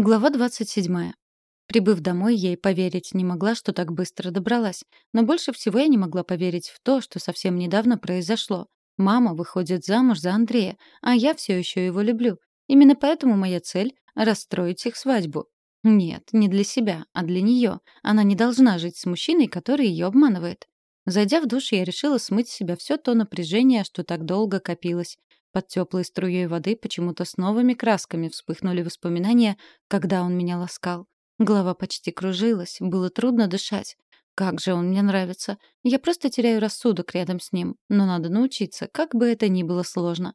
Глава 27. Прибыв домой, я и поверить не могла, что так быстро добралась. Но больше всего я не могла поверить в то, что совсем недавно произошло. Мама выходит замуж за Андрея, а я все еще его люблю. Именно поэтому моя цель — расстроить их свадьбу. Нет, не для себя, а для нее. Она не должна жить с мужчиной, который ее обманывает. Зайдя в душ, я решила смыть с себя все то напряжение, что так долго копилось. Под теплой струей воды почему-то с новыми красками вспыхнули воспоминания, когда он меня ласкал. Голова почти кружилась, было трудно дышать. Как же он мне нравится. Я просто теряю рассудок рядом с ним, но надо научиться, как бы это ни было сложно.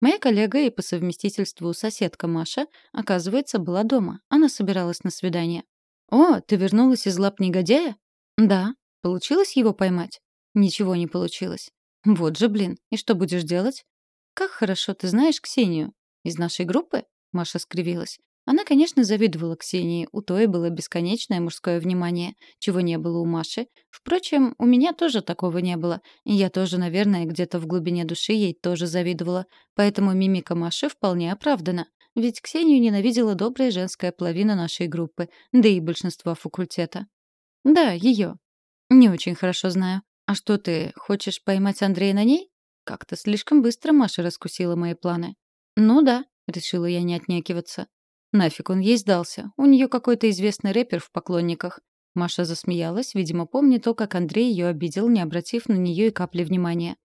Моя коллега и по совместительству соседка Маша, оказывается, была дома. Она собиралась на свидание. «О, ты вернулась из лап негодяя?» «Да. Получилось его поймать?» «Ничего не получилось». «Вот же, блин. И что будешь делать?» «Как хорошо ты знаешь Ксению. Из нашей группы?» Маша скривилась. Она, конечно, завидовала Ксении, у той было бесконечное мужское внимание, чего не было у Маши. Впрочем, у меня тоже такого не было, я тоже, наверное, где-то в глубине души ей тоже завидовала. Поэтому мимика Маши вполне оправдана. Ведь Ксению ненавидела добрая женская половина нашей группы, да и большинство факультета. Да, ее. Не очень хорошо знаю. А что ты, хочешь поймать Андрея на ней? Как-то слишком быстро Маша раскусила мои планы. «Ну да», — решила я не отнекиваться. Нафиг он ей сдался. У нее какой-то известный рэпер в поклонниках. Маша засмеялась, видимо, помня то, как Андрей ее обидел, не обратив на нее и капли внимания.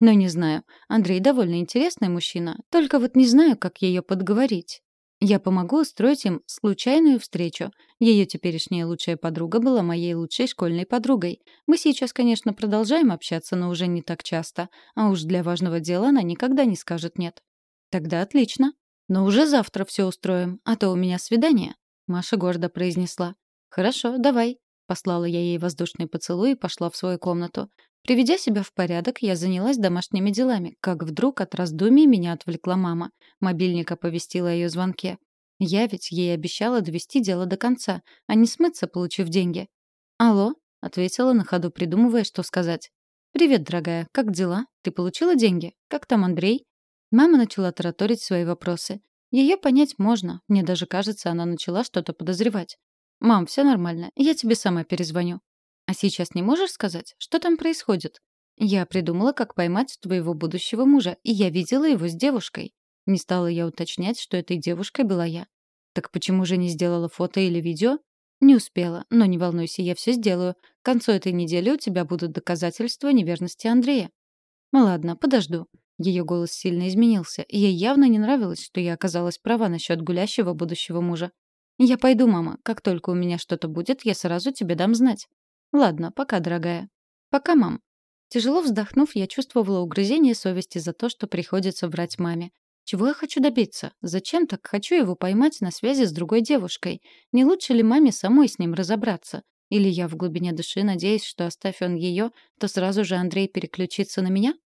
Но не знаю. Андрей довольно интересный мужчина. Только вот не знаю, как ее подговорить. Я помогу устроить им случайную встречу. Ее теперешняя лучшая подруга была моей лучшей школьной подругой. Мы сейчас, конечно, продолжаем общаться, но уже не так часто. А уж для важного дела она никогда не скажет «нет». Тогда отлично. Но уже завтра все устроим, а то у меня свидание. Маша гордо произнесла. «Хорошо, давай». Послала я ей воздушный поцелуй и пошла в свою комнату. Приведя себя в порядок, я занялась домашними делами, как вдруг от раздумий меня отвлекла мама. Мобильник оповестил о ее звонке. Я ведь ей обещала довести дело до конца, а не смыться, получив деньги. «Алло?» — ответила на ходу, придумывая, что сказать. «Привет, дорогая. Как дела? Ты получила деньги? Как там Андрей?» Мама начала тараторить свои вопросы. Ее понять можно. Мне даже кажется, она начала что-то подозревать. «Мам, все нормально. Я тебе сама перезвоню». А сейчас не можешь сказать, что там происходит? Я придумала, как поймать твоего будущего мужа, и я видела его с девушкой. Не стала я уточнять, что этой девушкой была я. Так почему же не сделала фото или видео? Не успела, но не волнуйся, я все сделаю. К концу этой недели у тебя будут доказательства неверности Андрея. Ну ладно, подожду. Ее голос сильно изменился, и ей явно не нравилось, что я оказалась права насчет гулящего будущего мужа. «Я пойду, мама. Как только у меня что-то будет, я сразу тебе дам знать». Ладно, пока, дорогая. Пока, мам. Тяжело вздохнув, я чувствовала угрызение совести за то, что приходится врать маме. Чего я хочу добиться? Зачем так хочу его поймать на связи с другой девушкой? Не лучше ли маме самой с ним разобраться? Или я в глубине души надеюсь, что оставь он ее, то сразу же Андрей переключится на меня?